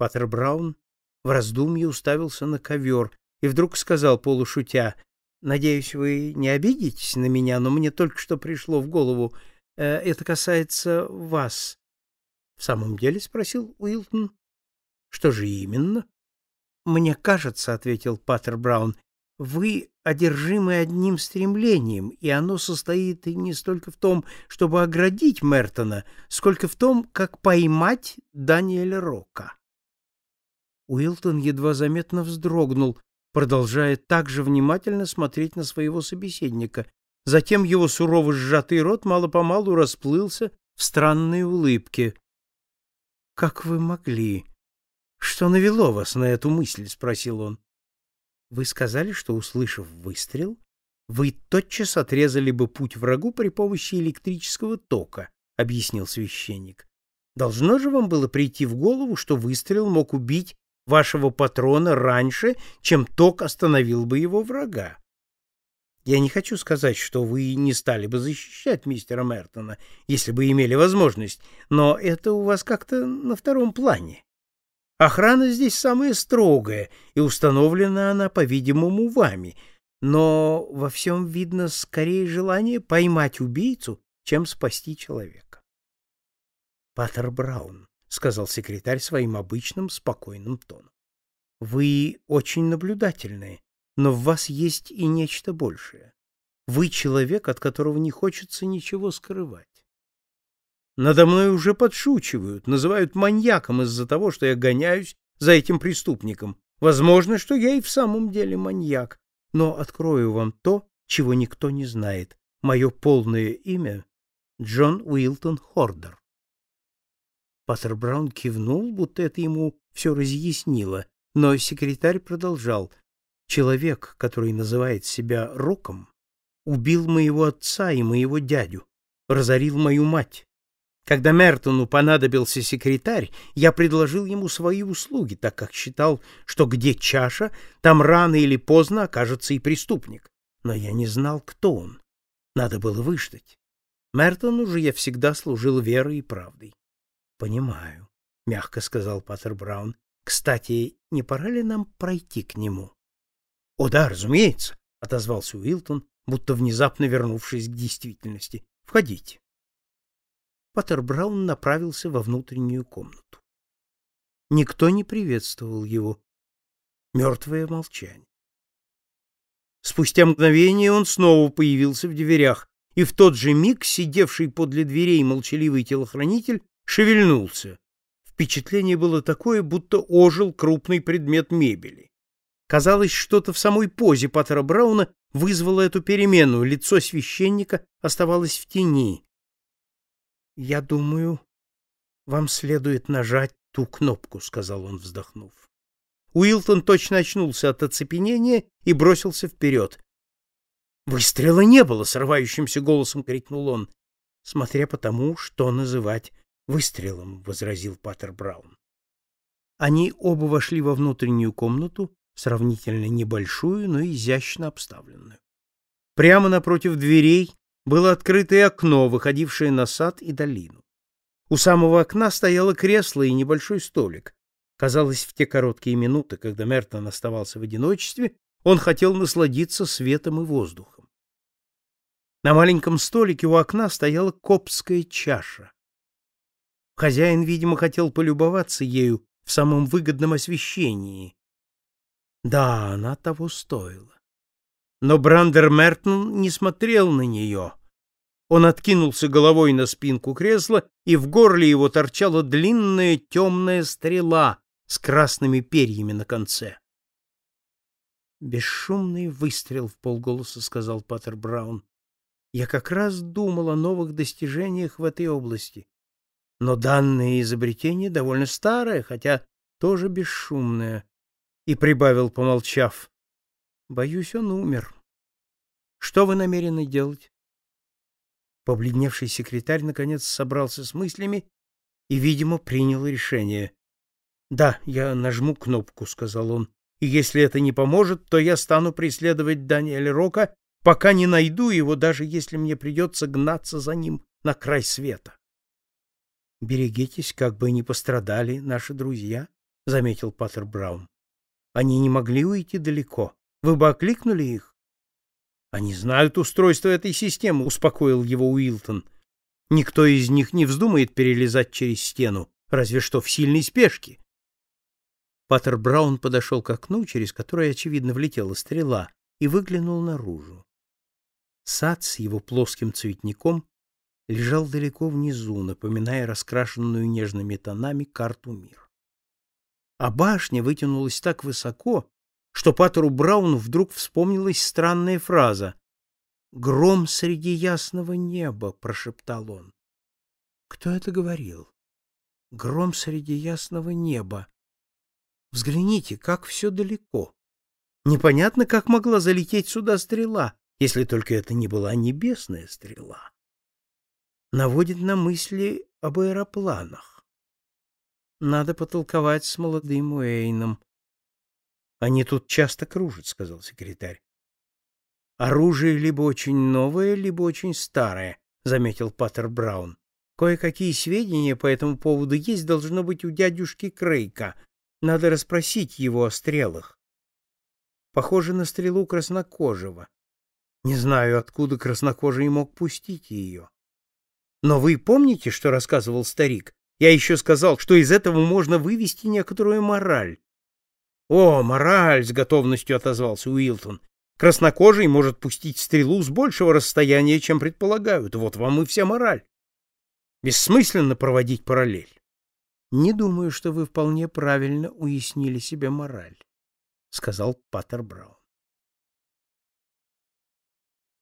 Паттер Браун в раздумье уставился на ковер и вдруг сказал полушутя, «Надеюсь, вы не обидитесь на меня, но мне только что пришло в голову, э, это касается вас». «В самом деле?» — спросил Уилтон. «Что же именно?» «Мне кажется», — ответил Паттер Браун, — «вы одержимы одним стремлением, и оно состоит не столько в том, чтобы оградить Мертона, сколько в том, как поймать Даниэля Рока». Уилтон едва заметно вздрогнул, продолжая также внимательно смотреть на своего собеседника. Затем его сурово сжатый рот мало-помалу расплылся в странной улыбке. — Как вы могли? Что навело вас на эту мысль? — спросил он. — Вы сказали, что, услышав выстрел, вы тотчас отрезали бы путь врагу при помощи электрического тока, — объяснил священник. Должно же вам было прийти в голову, что выстрел мог убить вашего патрона раньше, чем ток остановил бы его врага. Я не хочу сказать, что вы не стали бы защищать мистера Мертона, если бы имели возможность, но это у вас как-то на втором плане. Охрана здесь самая строгая, и установлена она, по-видимому, вами, но во всем видно скорее желание поймать убийцу, чем спасти человека. Паттер Браун сказал секретарь своим обычным спокойным тоном. Вы очень наблюдательны, но в вас есть и нечто большее. Вы человек, от которого не хочется ничего скрывать. Надо мной уже подшучивают, называют маньяком из-за того, что я гоняюсь за этим преступником. Возможно, что я и в самом деле маньяк, но открою вам то, чего никто не знает. Мое полное имя — Джон Уилтон Хордер. Паттер Браун кивнул, будто это ему все разъяснило, но секретарь продолжал. Человек, который называет себя Роком, убил моего отца и моего дядю, разорил мою мать. Когда Мертону понадобился секретарь, я предложил ему свои услуги, так как считал, что где чаша, там рано или поздно окажется и преступник. Но я не знал, кто он. Надо было выждать. Мертону же я всегда служил верой и правдой. Понимаю, мягко сказал Паттер Браун. Кстати, не пора ли нам пройти к нему? О да, разумеется, отозвался Уилтон, будто внезапно вернувшись к действительности. Входите. Паттер Браун направился во внутреннюю комнату. Никто не приветствовал его. Мертвое молчание. Спустя мгновение он снова появился в дверях, и в тот же миг сидевший подле дверей молчаливый телохранитель шевельнулся. Впечатление было такое, будто ожил крупный предмет мебели. Казалось, что-то в самой позе Паттера Брауна вызвало эту перемену, лицо священника оставалось в тени. — Я думаю, вам следует нажать ту кнопку, — сказал он, вздохнув. Уилтон точно очнулся от оцепенения и бросился вперед. «Выстрела не было!» — срывающимся голосом крикнул он, смотря по тому, что называть выстрелом, возразил Паттер Браун. Они оба вошли во внутреннюю комнату, сравнительно небольшую, но изящно обставленную. Прямо напротив дверей было открытое окно, выходившее на сад и долину. У самого окна стояло кресло и небольшой столик. Казалось, в те короткие минуты, когда Мертон оставался в одиночестве, он хотел насладиться светом и воздухом. На маленьком столике у окна стояла копская чаша. Хозяин, видимо, хотел полюбоваться ею в самом выгодном освещении. Да, она того стоила. Но Брандер Мертон не смотрел на нее. Он откинулся головой на спинку кресла, и в горле его торчала длинная темная стрела с красными перьями на конце. «Бесшумный выстрел в полголоса», — сказал Паттер Браун. «Я как раз думал о новых достижениях в этой области. Но данное изобретение довольно старое, хотя тоже бесшумное. И прибавил, помолчав. Боюсь, он умер. Что вы намерены делать? Побледневший секретарь наконец собрался с мыслями и, видимо, принял решение. «Да, я нажму кнопку», — сказал он. «И если это не поможет, то я стану преследовать Даниэля Рока, пока не найду его, даже если мне придется гнаться за ним на край света». Берегитесь, как бы не пострадали наши друзья, — заметил Паттер Браун. Они не могли уйти далеко. Вы бы окликнули их? Они знают устройство этой системы, успокоил его Уилтон. Никто из них не вздумает перелезать через стену, разве что в сильной спешке. Паттер Браун подошел к окну, через которое, очевидно, влетела стрела, и выглянул наружу. Сад с его плоским цветником лежал далеко внизу, напоминая раскрашенную нежными тонами карту мира а башня вытянулась так высоко, что Паттеру Брауну вдруг вспомнилась странная фраза «Гром среди ясного неба», — прошептал он. Кто это говорил? Гром среди ясного неба. Взгляните, как все далеко. Непонятно, как могла залететь сюда стрела, если только это не была небесная стрела. Наводит на мысли об аэропланах. Надо потолковать с молодым Уэйном. Они тут часто кружат, сказал секретарь. Оружие либо очень новое, либо очень старое, заметил Паттер Браун. Кое-какие сведения по этому поводу есть должно быть у дядюшки Крейка. Надо расспросить его о стрелах. Похоже на стрелу краснокожего. Не знаю, откуда краснокожий мог пустить ее. Но вы помните, что рассказывал старик? Я еще сказал, что из этого можно вывести некоторую мораль. О, мораль, с готовностью отозвался Уилтон. Краснокожий может пустить стрелу с большего расстояния, чем предполагают. Вот вам и вся мораль. Бессмысленно проводить параллель. Не думаю, что вы вполне правильно уяснили себе мораль, сказал Паттер Браун.